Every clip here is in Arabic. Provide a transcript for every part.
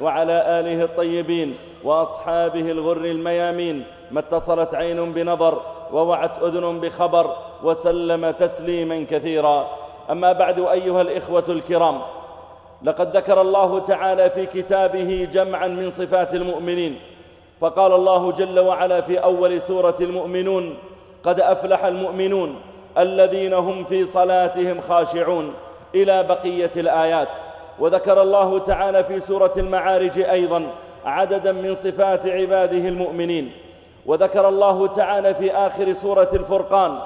وعلى آله الطيبين وأصحابه الغر الميامين ما اتصلت عين بنظر ووعت أذن بخبر وسلم تسليما كثيرا. أما بعد أيها الإخوة الكرام لقد ذكر الله تعالى في كتابه جمعا من صفات المؤمنين فقال الله جل وعلا في أول سورة المؤمنون قد أفلح المؤمنون الذين هم في صلاتهم خاشعون إلى بقية الآيات وذكر الله تعالى في سورة المعارج أيضا عددا من صفات عباده المؤمنين. وذكر الله تعالى في آخر سورة الفرقان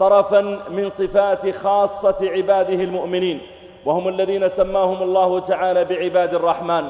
طرفا من صفات خاصة عباده المؤمنين. وهم الذين سماهم الله تعالى بعباد الرحمن.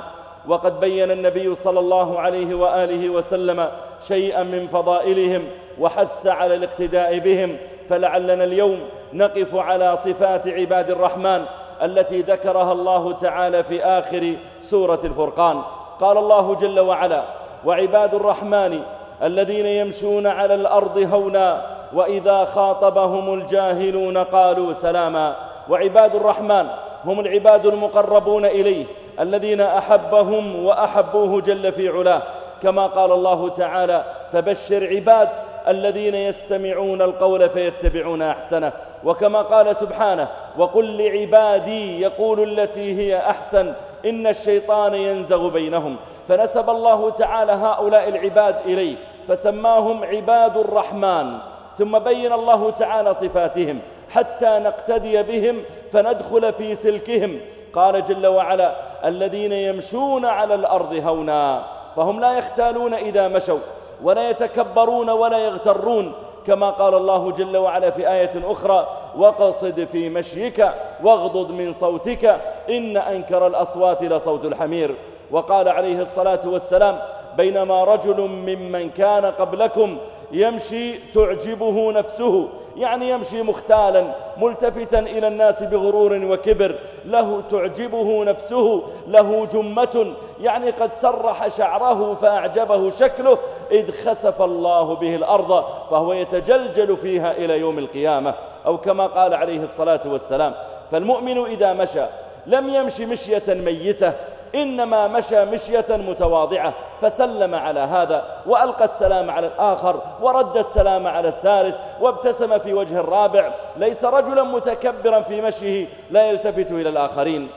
وقد بين النبي صلى الله عليه وآله وسلم شيئا من فضائلهم وحث على الاقتداء بهم. فلعلنا اليوم نقف على صفات عباد الرحمن التي ذكرها الله تعالى في آخر سورة الفرقان. قال الله جل وعلا وعباد الرحمن الذين يمشون على الأرض هونا وإذا خاطبهم الجاهلون قالوا سلاما. وعباد الرحمن هم العباد المقربون إليه الذين أحبهم وأحبوه جل في علاه. كما قال الله تعالى فبشر عباد الذين يستمعون القول فيتبعون أحسنه. وكما قال سبحانه وقل لعبادي يقول التي هي أحسن إن الشيطان ينزغ بينهم. فنسب الله تعالى هؤلاء العباد إليه فسماهم عباد الرحمن. ثم بين الله تعالى صفاتهم. حتى نقتدي بهم فندخل في سلكهم. قال جل وعلا الذين يمشون على الأرض هونا فهم لا يختالون إذا مشوا ولا يتكبرون ولا يغترون كما قال الله جل وعلا في آية أخرى وقصد في مشيك واغضض من صوتك إن أنكر الأصوات لصوت الحمير. وقال عليه الصلاة والسلام بينما رجل ممن كان قبلكم يمشي تعجبه نفسه يعني يمشي مختالا ملتفتا إلى الناس بغرور وكبر له تعجبه نفسه له جمة يعني قد سرح شعره فأعجبه شكله إذ خسف الله به الأرض فهو يتجلجل فيها إلى يوم القيامة. أو كما قال عليه الصلاة والسلام فالمؤمن إذا مشى لم يمشي مشية ميتة إنما مشى مشية متواضعة فسلم على هذا وألقى السلام على الآخر ورد السلام على الثالث وابتسم في وجه الرابع ليس رجلا متكبرا في مشيه لا يلتفت إلى الآخرين.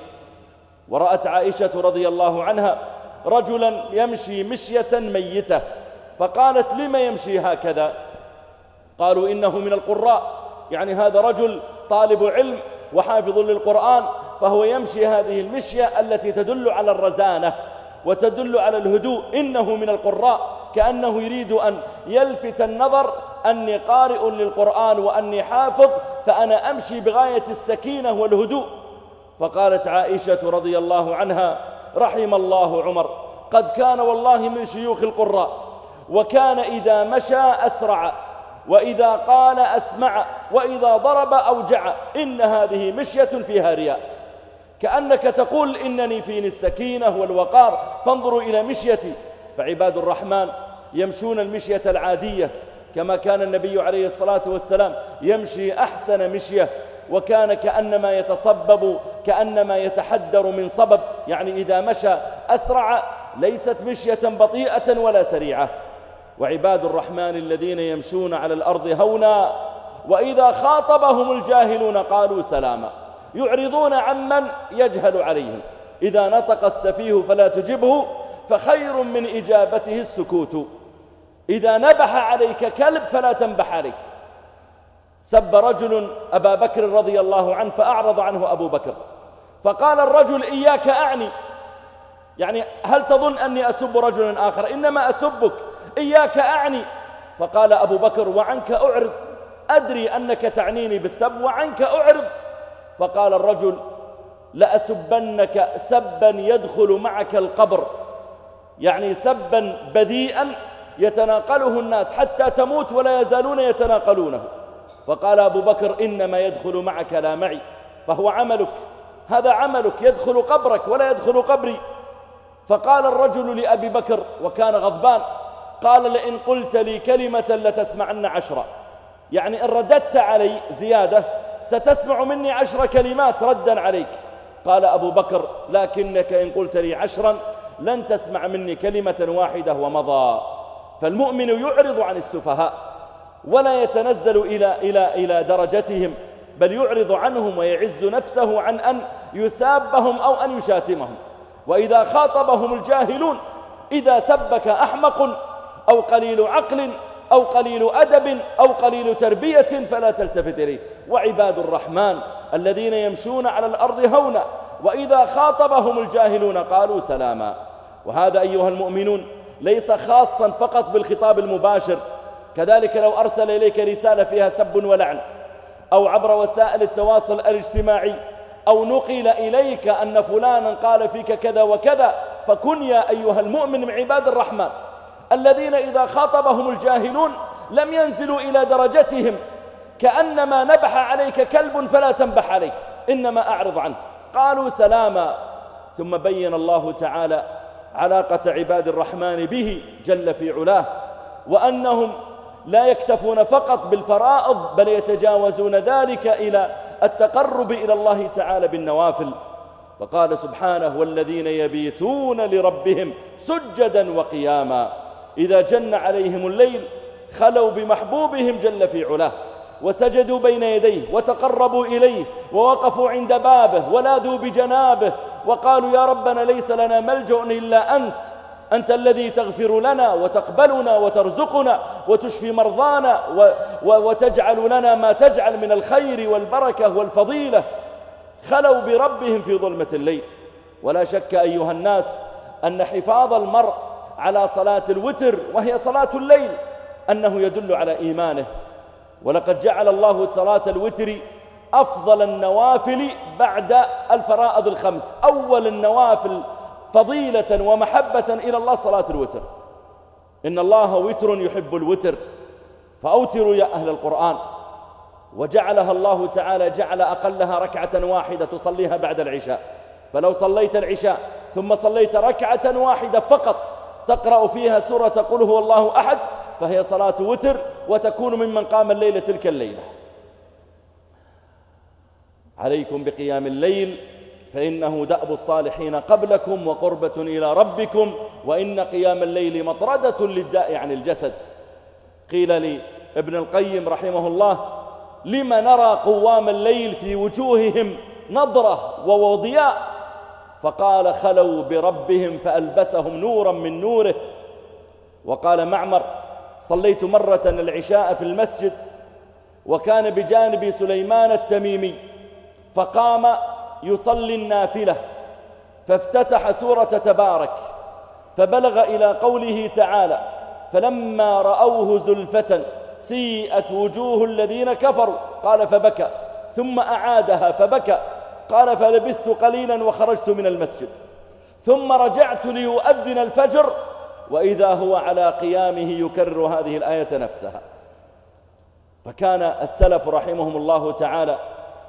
ورأت عائشة رضي الله عنها رجلا يمشي مشية ميتة فقالت لم يمشي هكذا؟ قالوا إنه من القراء. يعني هذا رجل طالب علم وحافظ للقرآن فهو يمشي هذه المشية التي تدل على الرزانة وتدل على الهدوء. إنه من القراء كأنه يريد أن يلفت النظر أني قارئ للقرآن وأني حافظ فأنا أمشي بغاية السكينة والهدوء. فقالت عائشة رضي الله عنها رحم الله عمر قد كان والله من شيوخ القراء وكان إذا مشى أسرع. وإذا قال أسمع وإذا ضرب أوجع إن هذه مشية فيها رياء. كأنك تقول إنني فيني السكينة والوقار فانظروا إلى مشيتي. فعباد الرحمن يمشون المشية العادية كما كان النبي عليه الصلاة والسلام يمشي أحسن مشية وكان كأنما يتصبب كأنما يتحدر من صبب. يعني إذا مشى أسرع ليست مشية بطيئة ولا سريعة. وعباد الرحمن الذين يمشون على الأرض هونا وإذا خاطبهم الجاهلون قالوا سلاما يعرضون عمن يجهل عليهم. إذا نطق السفيه فلا تجبه فخير من إجابته السكوت. إذا نبح عليك كلب فلا تنبح عليك. سب رجل أبا بكر رضي الله عنه فأعرض عنه أبو بكر. فقال الرجل إياك أعني. يعني هل تظن أني أسب رجلا آخر؟ إنما أسبك. إياك أعني. فقال أبو بكر وعنك أعرض. أدري أنك تعنيني بالسب وعنك أعرض. فقال الرجل لأسبنك سبا يدخل معك القبر. يعني سبا بذيئا يتناقله الناس حتى تموت ولا يزالون يتناقلونه. فقال أبو بكر إنما يدخل معك لا معي فهو عملك. هذا عملك يدخل قبرك ولا يدخل قبري. فقال الرجل لأبي بكر وكان غضبان قال لئن قلت لي كلمة لتسمعن عشرة. يعني إن رددت علي زيادة ستسمع مني عشر كلمات ردا عليك. قال أبو بكر لكنك إن قلت لي عشرا لن تسمع مني كلمة واحدة ومضى. فالمؤمن يعرض عن السفهاء ولا يتنزل إلى, إلى, إلى درجتهم بل يعرض عنهم ويعز نفسه عن أن يسابهم أو أن يشاتمهم. وإذا خاطبهم الجاهلون إذا سبك أحمق أو قليل عقل أو قليل أدب أو قليل تربية فلا تلتفت إليه. وعباد الرحمن الذين يمشون على الأرض هونا وإذا خاطبهم الجاهلون قالوا سلاما. وهذا أيها المؤمنون ليس خاصا فقط بالخطاب المباشر. كذلك لو أرسل إليك رسالة فيها سب ولعن أو عبر وسائل التواصل الاجتماعي أو نقل إليك أن فلانا قال فيك كذا وكذا فكن يا أيها المؤمن من عباد الرحمن. الذين إذا خاطبهم الجاهلون لم ينزلوا إلى درجتهم كأنما نبح عليك كلب فلا تنبح عليه إنما أعرض عنه. قالوا سلاما. ثم بين الله تعالى علاقة عباد الرحمن به جل في علاه وأنهم لا يكتفون فقط بالفرائض بل يتجاوزون ذلك إلى التقرب إلى الله تعالى بالنوافل. فقال سبحانه والذين يبيتون لربهم سجدا وقياما. إذا جن عليهم الليل خلوا بمحبوبهم جل في علاه وسجدوا بين يديه وتقربوا إليه ووقفوا عند بابه ولاذوا بجنابه وقالوا يا ربنا ليس لنا ملجأ إلا أنت أنت الذي تغفر لنا وتقبلنا وترزقنا وتشفي مرضانا وتجعل لنا ما تجعل من الخير والبركة والفضيلة. خلوا بربهم في ظلمة الليل. ولا شك أيها الناس أن حفاظ المرء على صلاة الوتر وهي صلاة الليل أنه يدل على إيمانه. ولقد جعل الله صلاة الوتر أفضل النوافل بعد الفرائض الخمس. أول النوافل فضيلة ومحبة إلى الله صلاة الوتر. إن الله وتر يحب الوتر. فأوتروا يا أهل القرآن. وجعلها الله تعالى جعل أقلها ركعة واحدة تصليها بعد العشاء. فلو صليت العشاء ثم صليت ركعة واحدة فقط تقرأ فيها سورة قل هو الله أحد فهي صلاة وتر وتكون ممن قام الليلة تلك الليلة. عليكم بقيام الليل فإنه دأب الصالحين قبلكم وقربة إلى ربكم وإن قيام الليل مطردة للداء عن الجسد. قيل لي ابن القيم رحمه الله لم نرى قوام الليل في وجوههم نضرة ووضياء فقال خلوا بربهم فألبسهم نورا من نوره. وقال معمر صليت مرة العشاء في المسجد وكان بجانب سليمان التميمي فقام يصلي النافلة فافتتح سورة تبارك فبلغ إلى قوله تعالى فلما رأوه زلفة سيئت وجوه الذين كفروا قال فبكى ثم أعادها فبكى قال فلبثت قليلا وخرجت من المسجد. ثم رجعت ليؤذن الفجر وإذا هو على قيامه يكرر هذه الآية نفسها. فكان السلف رحمهم الله تعالى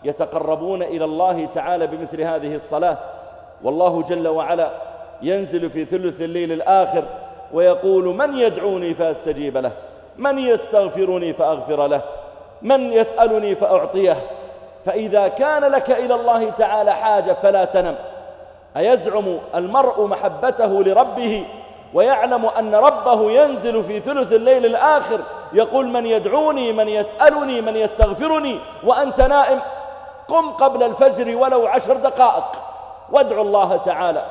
يتقربون إلى الله تعالى بمثل هذه الصلاة والله جل وعلا ينزل في ثلث الليل الآخر ويقول من يدعوني فأستجيب له من يستغفرني فأغفر له من يسألني فأعطيه. فإذا كان لك إلى الله تعالى حاجة فلا تنم. أيزعم المرء محبته لربه ويعلم أن ربه ينزل في ثلث الليل الآخر يقول من يدعوني من يسألني من يستغفرني وأنت نائم. قم قبل الفجر ولو عشر دقائق وادعوا الله تعالى.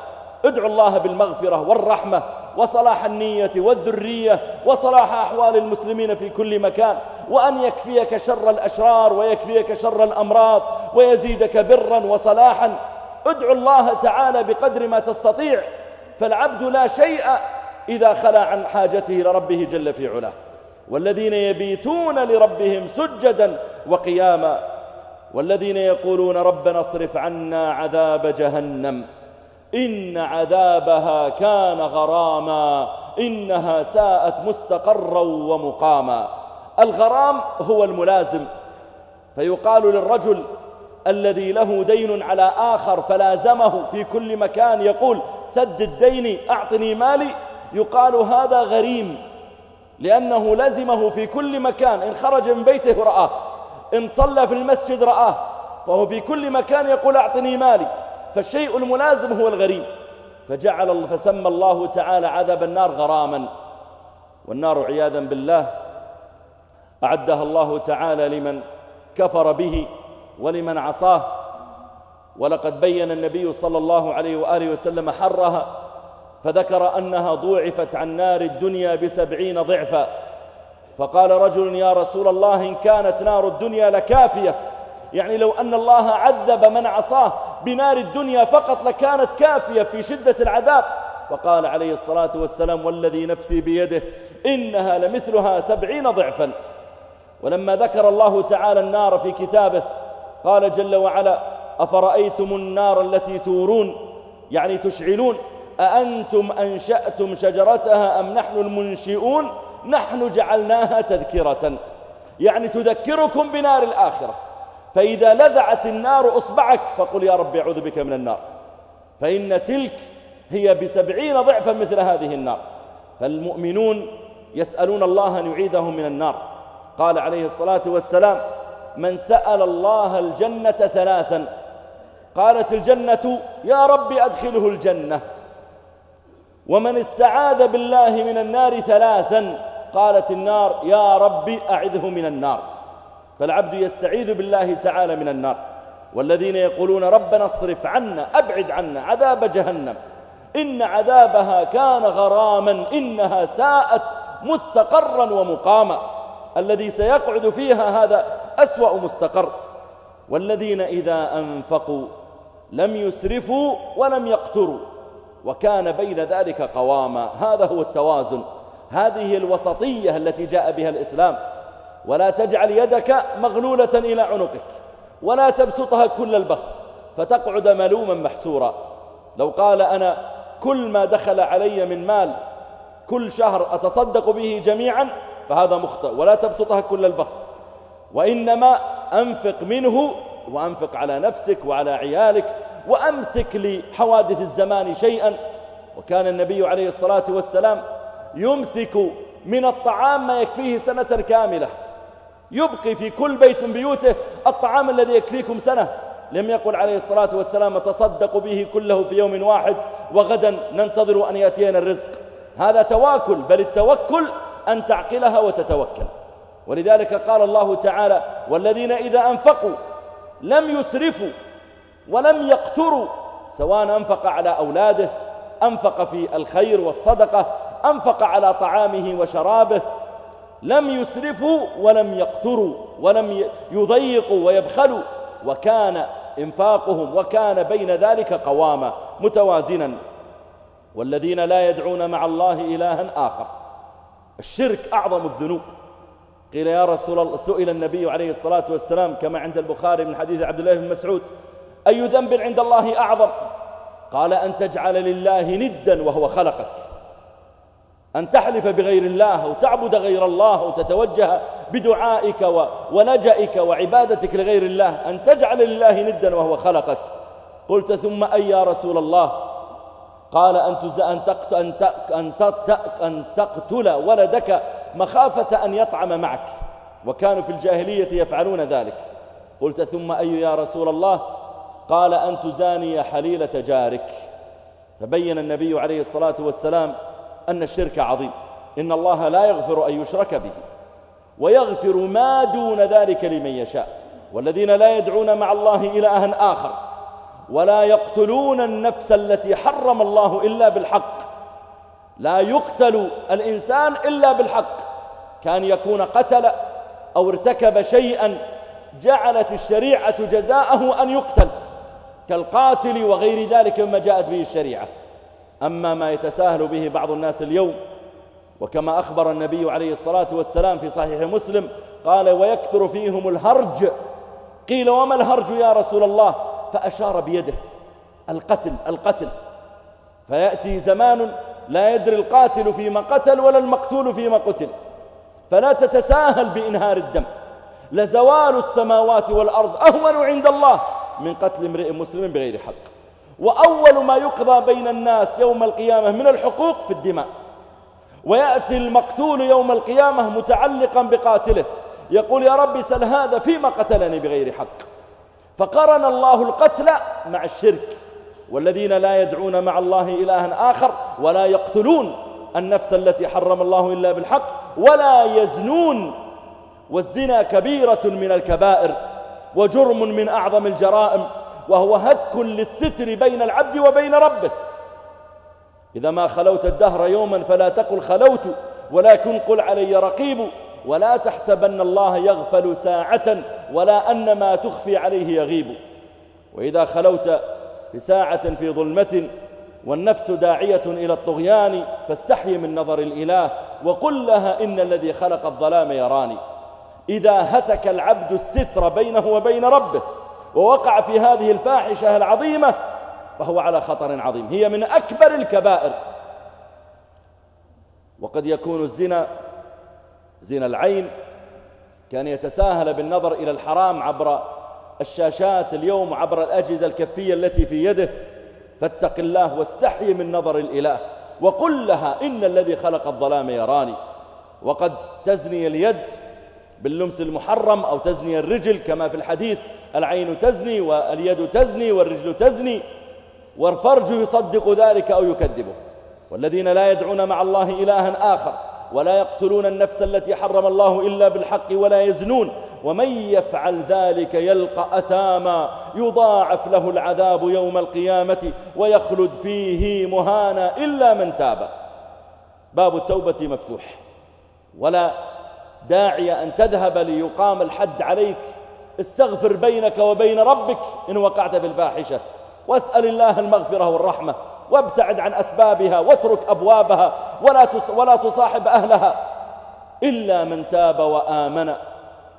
ادعوا الله بالمغفرة والرحمة. وصلاح النية والذرية وصلاح أحوال المسلمين في كل مكان وأن يكفيك شر الأشرار ويكفيك شر الأمراض ويزيدك برا وصلاحا. ادعوا الله تعالى بقدر ما تستطيع فالعبد لا شيء إذا خلى عن حاجته لربه جل في علاه. والذين يبيتون لربهم سجدا وقياما والذين يقولون ربنا اصرف عنا عذاب جهنم. إن عذابها كان غراما إنها ساءت مستقرا ومقاما. الغرام هو الملازم فيقال للرجل الذي له دين على آخر فلازمه في كل مكان يقول سدد ديني أعطني مالي. يقال هذا غريم لأنه لزمه في كل مكان. إن خرج من بيته رآه إن صلى في المسجد رآه فهو في كل مكان يقول أعطني مالي. فالشيء الملازم هو الغريم فجعل فسمى الله تعالى عذاب النار غراما. والنار عياذا بالله أعدها الله تعالى لمن كفر به ولمن عصاه. ولقد بين النبي صلى الله عليه وآله وسلم حرها فذكر أنها ضوعفت عن نار الدنيا بسبعين ضعفا. فقال رجل يا رسول الله إن كانت نار الدنيا لكافية يعني لو أن الله عذب من عصاه بنار الدنيا فقط لكانت كافية في شدة العذاب. فقال عليه الصلاة والسلام والذي نفسي بيده إنها لمثلها سبعين ضعفا. ولما ذكر الله تعالى النار في كتابه قال جل وعلا أفرأيتم النار التي تورون؟ يعني تشعلون. أأنتم أنشأتم شجرتها أم نحن المنشئون؟ نحن جعلناها تذكرة. يعني تذكركم بنار الآخرة. فإذا لذعت النار أصبعك فقل يا رب أعوذ بك من النار. فإن تلك هي بسبعين ضعفا مثل هذه النار. فالمؤمنون يسألون الله أن يعيدهم من النار. قال عليه الصلاة والسلام من سأل الله الجنة ثلاثا. قالت الجنة يا رب أدخله الجنة. ومن استعاذ بالله من النار ثلاثا. قالت النار يا رب أعذه من النار. فالعبد يستعيذ بالله تعالى من النار. والذين يقولون ربنا اصرف عنا أبعد عنا عذاب جهنم. إن عذابها كان غراما إنها ساءت مستقرا ومقاما. الذي سيقعد فيها هذا أسوأ مستقر. والذين إذا أنفقوا لم يسرفوا ولم يقتروا. وكان بين ذلك قواما. هذا هو التوازن. هذه الوسطية التي جاء بها الإسلام. ولا تجعل يدك مغلولة إلى عنقك ولا تبسطها كل البسط فتقعد ملوما محسورا. لو قال أنا كل ما دخل علي من مال كل شهر أتصدق به جميعا فهذا مخطئ ولا تبسطها كل البسط. وإنما أنفق منه وأنفق على نفسك وعلى عيالك وأمسك لحوادث الزمان شيئا. وكان النبي عليه الصلاة والسلام يمسك من الطعام ما يكفيه سنة كاملة. يبقي في كل بيت من بيوته الطعام الذي يكفيكم سنة. لم يقل عليه الصلاة والسلام تصدق به كله في يوم واحد وغدا ننتظر أن يأتينا الرزق هذا تواكل بل التوكل أن تعقلها وتتوكل. ولذلك قال الله تعالى والذين إذا أنفقوا لم يسرفوا ولم يقتروا سواء أنفق على أولاده أنفق في الخير والصدقة أنفق على طعامه وشرابه لم يسرفوا ولم يقتروا ولم يضيقوا ويبخلوا. وكان إنفاقهم وكان بين ذلك قواما متوازنا. والذين لا يدعون مع الله إلها آخر. الشرك أعظم الذنوب. قيل يا رسول الله سئل النبي عليه الصلاة والسلام كما عند البخاري من حديث عبد الله بن مسعود أي ذنب عند الله أعظم؟ قال أن تجعل لله ندا وهو خلقك. أن تحلف بغير الله وتعبد غير الله وتتوجه بدعائك ولجئك وعبادتك لغير الله أن تجعل لله ندا وهو خلقك. قلت ثم أي يا رسول الله؟ قال أن, أن, أن, أن, أن تقتل ولدك مخافة أن يطعم معك. وكانوا في الجاهلية يفعلون ذلك. قلت ثم أي يا رسول الله؟ قال أن تزاني حليلة جارك. فبين النبي عليه الصلاة والسلام أن الشرك عظيم. إن الله لا يغفر أن يشرك به ويغفر ما دون ذلك لمن يشاء. والذين لا يدعون مع الله إلها آخر ولا يقتلون النفس التي حرم الله إلا بالحق. لا يقتل الإنسان إلا بالحق. كان يكون قتل أو ارتكب شيئا جعلت الشريعة جزاءه أن يقتل كالقاتل وغير ذلك مما جاءت به الشريعة. أما ما يتساهل به بعض الناس اليوم وكما أخبر النبي عليه الصلاة والسلام في صحيح مسلم قال ويكثر فيهم الهرج. قيل وما الهرج يا رسول الله؟ فأشار بيده القتل القتل. فيأتي زمان لا يدري القاتل فيما قتل ولا المقتول فيما قتل. فلا تتساهل بإنهار الدم. لزوال السماوات والأرض أهون عند الله من قتل امرئ مسلم بغير حق. وأول ما يقضى بين الناس يوم القيامة من الحقوق في الدماء. ويأتي المقتول يوم القيامة متعلقا بقاتله. يقول يا رب سل هذا فيما قتلني بغير حق. فقرن الله القتل مع الشرك. والذين لا يدعون مع الله إلها آخر ولا يقتلون النفس التي حرم الله إلا بالحق ولا يزنون. والزنا كبيرة من الكبائر وجرم من أعظم الجرائم. وهو هتك للستر بين العبد وبين ربه. إذا ما خلوت الدهر يوما فلا تقل خلوت ولكن قل علي رقيب ولا تحسبن الله يغفل ساعة ولا أن ما تخفي عليه يغيب. وإذا خلوت بساعة في ظلمة والنفس داعية إلى الطغيان فاستحي من نظر الإله وقل لها إن الذي خلق الظلام يراني. إذا هتك العبد الستر بينه وبين ربه ووقع في هذه الفاحشة العظيمة فهو على خطر عظيم. هي من أكبر الكبائر. وقد يكون الزنا زنا العين كان يتساهل بالنظر إلى الحرام عبر الشاشات اليوم عبر الأجهزة الكفية التي في يده. فاتق الله واستحي من نظر الإله. وقل لها إن الذي خلق الظلام يراني وقد تزني اليد. باللمس المحرم أو تزني الرجل كما في الحديث العين تزني واليد تزني والرجل تزني والفرج يصدق ذلك أو يكذبه. والذين لا يدعون مع الله إلها آخر ولا يقتلون النفس التي حرم الله إلا بالحق ولا يزنون. ومن يفعل ذلك يلقى أثاما يضاعف له العذاب يوم القيامة ويخلد فيه مهانا إلا من تاب. باب التوبة مفتوح. ولا داعي أن تذهب ليقام الحد عليك. استغفر بينك وبين ربك إن وقعت في الفاحشة. واسأل الله المغفرة والرحمة. وابتعد عن أسبابها. واترك أبوابها. ولا ولا تصاحب أهلها. إلا من تاب وآمن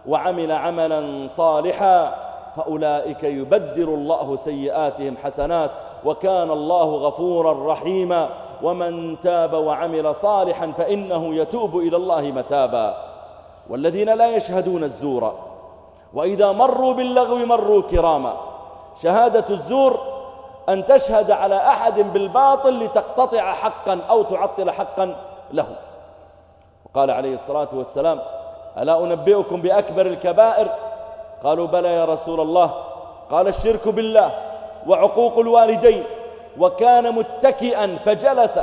وعمل عملا صالحا فأولئك يبدل الله سيئاتهم حسنات وكان الله غفورا رحيما. ومن تاب وعمل صالحا فإنه يتوب إلى الله متابا. والذين لا يشهدون الزور. وإذا مروا باللغو مروا كراما. شهادة الزور أن تشهد على أحد بالباطل لتقتطع حقا أو تعطل حقا له. وقال عليه الصلاة والسلام ألا أنبئكم بأكبر الكبائر؟ قالوا بلى يا رسول الله. قال الشرك بالله وعقوق الوالدين. وكان متكئا فجلس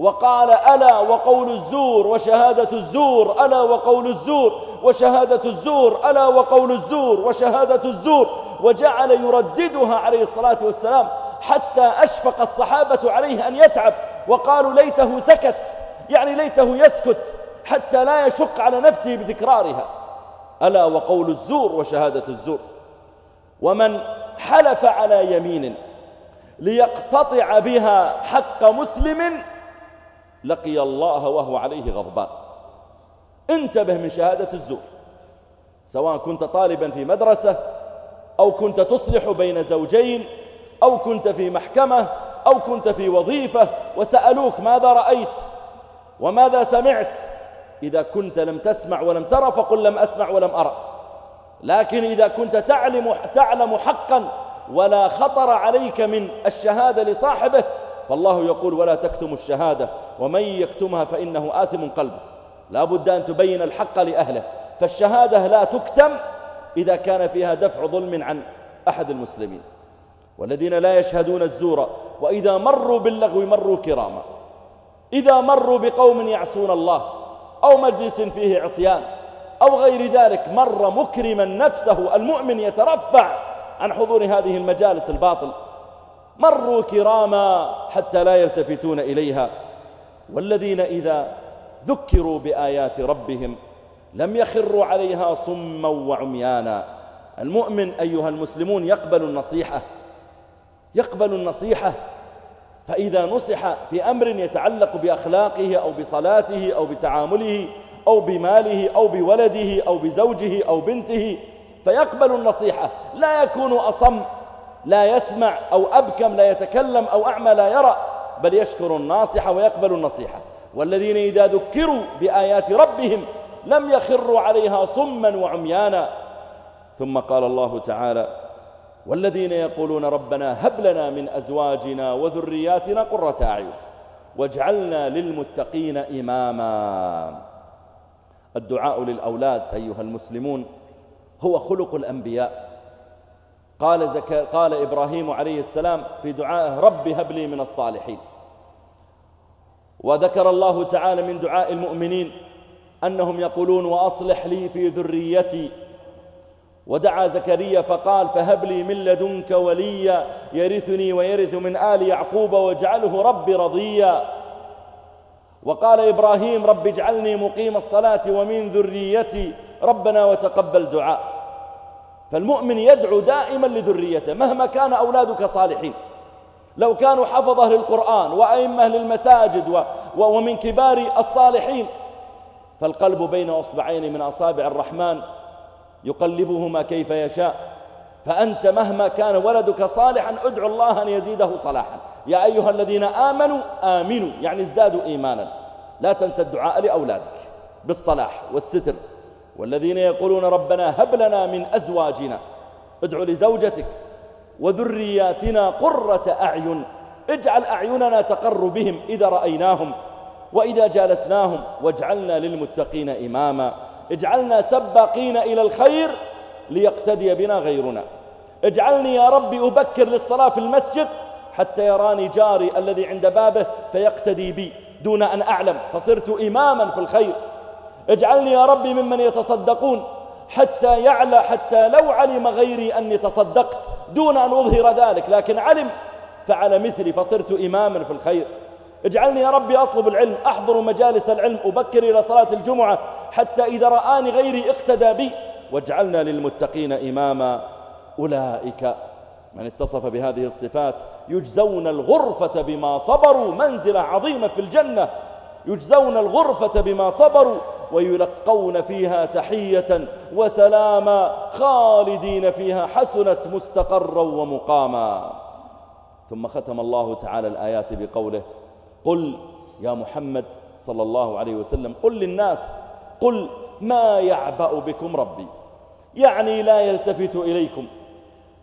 وقال ألا وقول الزور وشهادة الزور ألا وقول الزور وشهادة الزور ألا وقول الزور وشهادة الزور. وجعل يرددها عليه الصلاة والسلام حتى أشفق الصحابة عليه أن يتعب. وقالوا ليته سكت يعني ليته يسكت حتى لا يشق على نفسه بتكرارها. ألا وقول الزور وشهادة الزور. ومن حلف على يمين ليقتطع بها حق مسلم لقي الله وهو عليه غضبان. انتبه من شهادة الزور. سواء كنت طالبا في مدرسة أو كنت تصلح بين زوجين أو كنت في محكمة أو كنت في وظيفة وسألوك ماذا رأيت وماذا سمعت. إذا كنت لم تسمع ولم ترى فقل لم أسمع ولم أرى. لكن إذا كنت تعلم, تعلم حقا ولا خطر عليك من الشهادة لصاحبه فالله يقول ولا تكتم الشهادة ومن يكتمها فإنه آثم قلبه. لا بد أن تبين الحق لأهله. فالشهادة لا تكتم إذا كان فيها دفع ظلم عن أحد المسلمين. والذين لا يشهدون الزور وإذا مروا باللغو مروا كراما. إذا مروا بقوم يعصون الله أو مجلس فيه عصيان أو غير ذلك مر مكرما نفسه المؤمن يترفع عن حضور هذه المجالس الباطل. مروا كراما حتى لا يلتفتون إليها. والذين إذا ذكروا بآيات ربهم لم يخروا عليها صما وعميانا. المؤمن أيها المسلمون يقبل النصيحة يقبل النصيحة فإذا نصح في أمر يتعلق بأخلاقه أو بصلاته أو بتعامله أو بماله أو بولده أو بزوجه أو بنته فيقبل النصيحة. لا يكون أصم لا يسمع أو أبكم لا يتكلم أو أعمى لا يرى بل يشكر الناصح ويقبل النصيحة. والذين إذا ذكروا بآيات ربهم لم يخروا عليها صما وعميانا. ثم قال الله تعالى والذين يقولون ربنا هب لنا من أزواجنا وذرياتنا قرة أعين واجعلنا للمتقين إماما. الدعاء للأولاد أيها المسلمون هو خلق الأنبياء. قال, زكا قال إبراهيم عليه السلام في دعائه رب هب لي من الصالحين. وذكر الله تعالى من دعاء المؤمنين أنهم يقولون وأصلح لي في ذريتي. ودعا زكريا فقال فهب لي من لدنك وليا يرثني ويرث من آل يعقوب واجعله ربي رضيا. وقال إبراهيم رب اجعلني مقيم الصلاة ومن ذريتي. ربنا وتقبل دعاء. فالمؤمن يدعو دائما لذريته مهما كان أولادك صالحين. لو كانوا حفظه للقرآن وأئمة للمساجد ومن كبار الصالحين فالقلب بين أصبعين من أصابع الرحمن يقلبهما كيف يشاء. فأنت مهما كان ولدك صالحا ادعو الله أن يزيده صلاحا. يا أيها الذين آمنوا آمنوا يعني ازدادوا إيمانا. لا تنسى الدعاء لأولادك بالصلاح والستر. والذين يقولون ربنا هب لنا من أزواجنا. ادعو لزوجتك وذرياتنا قرة أعين. اجعل أعيننا تقر بهم إذا رأيناهم وإذا جالسناهم. واجعلنا للمتقين إماما. اجعلنا سباقين إلى الخير ليقتدي بنا غيرنا. اجعلني يا ربي أبكر للصلاة في المسجد حتى يراني جاري الذي عند بابه فيقتدي بي دون أن أعلم. فصرت إماما في الخير. اجعلني يا ربي ممن يتصدقون حتى يعلى حتى لو علم غيري أني تصدقت دون أن أظهر ذلك لكن علم فعل مثلي فصرت إماما في الخير. اجعلني يا ربي أطلب العلم أحضر مجالس العلم أبكر إلى صلاة الجمعة حتى إذا رآني غيري اقتدى بي واجعلنا للمتقين إماما. أولئك من اتصف بهذه الصفات يجزون الغرفة بما صبروا منزلة عظيمة في الجنة يجزون الغرفة بما صبروا ويلقون فيها تحية وسلاما خالدين فيها حسنت مستقرا ومقاما. ثم ختم الله تعالى الآيات بقوله قل يا محمد صلى الله عليه وسلم قل للناس قل ما يعبأ بكم ربي. يعني لا يلتفت إليكم.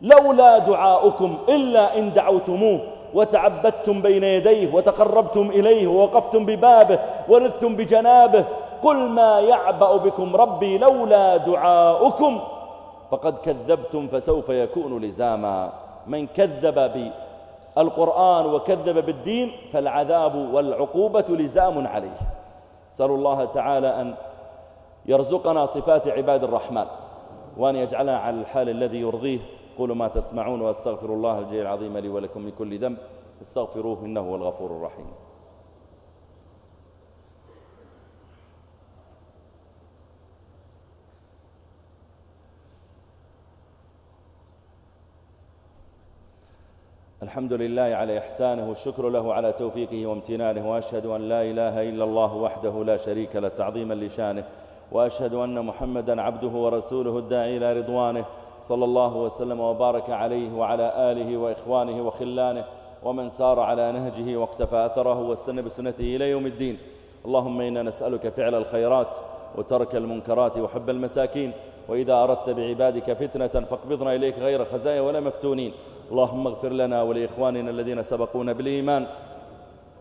لولا دعاؤكم إلا إن دعوتموه وتعبدتم بين يديه وتقربتم إليه ووقفتم ببابه ورثتم بجنابه قل ما يعبأ بكم ربي لولا دعاؤكم. فقد كذبتم فسوف يكون لزاما. من كذب بالقرآن وكذب بالدين فالعذاب والعقوبة لزام عليه. سأل الله تعالى أن يرزقنا صفات عباد الرحمن وأن يجعلنا على الحال الذي يرضيه. قولوا ما تسمعون وأستغفر الله الجليل العظيم لي ولكم من كل ذنب. استغفروه إنه هو الغفور الرحيم. الحمد لله على إحسانه والشكر له على توفيقه وامتنانه وأشهد أن لا إله إلا الله وحده لا شريك له تعظيما لشانه وأشهد أن محمدا عبده ورسوله الداعي إلى رضوانه صلى الله وسلم وبارك عليه وعلى آله وإخوانه وخلانه ومن سار على نهجه واقتفى أثره واستنى بسنته إلى يوم الدين. اللهم إنا نسألك فعل الخيرات وترك المنكرات وحب المساكين وإذا أردت بعبادك فتنة فاقبضنا إليك غير خزايا ولا مفتونين. اللهم اغفر لنا ولإخواننا الذين سبقونا بالإيمان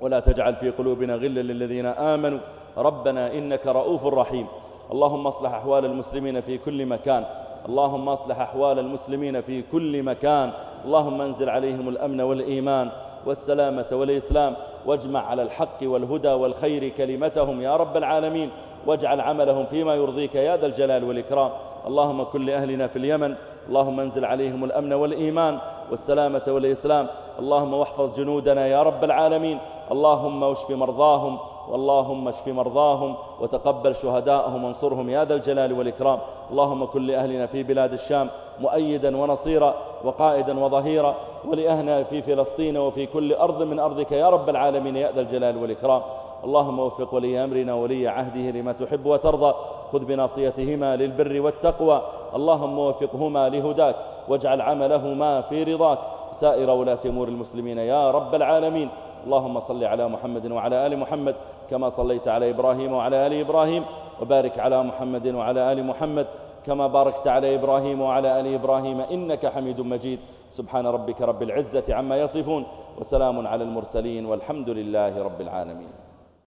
ولا تجعل في قلوبنا غلا للذين آمنوا. ربنا إنك رؤوف رحيم. اللهم اصلح أحوال المسلمين في كل مكان. اللهم اصلح أحوال المسلمين في كل مكان. اللهم انزل عليهم الأمن والإيمان والسلامة والإسلام واجمع على الحق والهدى والخير كلمتهم يا رب العالمين واجعل عملهم فيما يرضيك يا ذا الجلال والإكرام. اللهم كن لأهلنا في اليمن اللهم انزل عليهم الأمن والإيمان والسلامة والإسلام. اللهم واحفظ جنودنا يا رب العالمين. اللهم واشف مرضاهم واللهم اشف مرضاهم وتقبل شهداءهم وانصرهم يا ذا الجلال والإكرام. اللهم كن لأهلنا في بلاد الشام مؤيدا ونصيرا وقائدا وظهيرا ولأهلنا في فلسطين وفي كل أرض من أرضك يا رب العالمين يا ذا الجلال والإكرام. اللهم وفق ولي أمرنا ولي عهده لما تحب وترضى. خذ بناصيتهما للبر والتقوى. اللهم وفقهما لهداك. واجعل عملهما في رضاك. سائر ولاة أمور المسلمين يا رب العالمين. اللهم صل على محمد وعلى آل محمد كما صليت على إبراهيم وعلى آل إبراهيم. وبارك على محمد وعلى آل محمد كما باركت على إبراهيم وعلى آل إبراهيم. إنك حميد مجيد. سبحان ربك رب العزة عما يصفون. وسلام على المرسلين والحمد لله رب العالمين.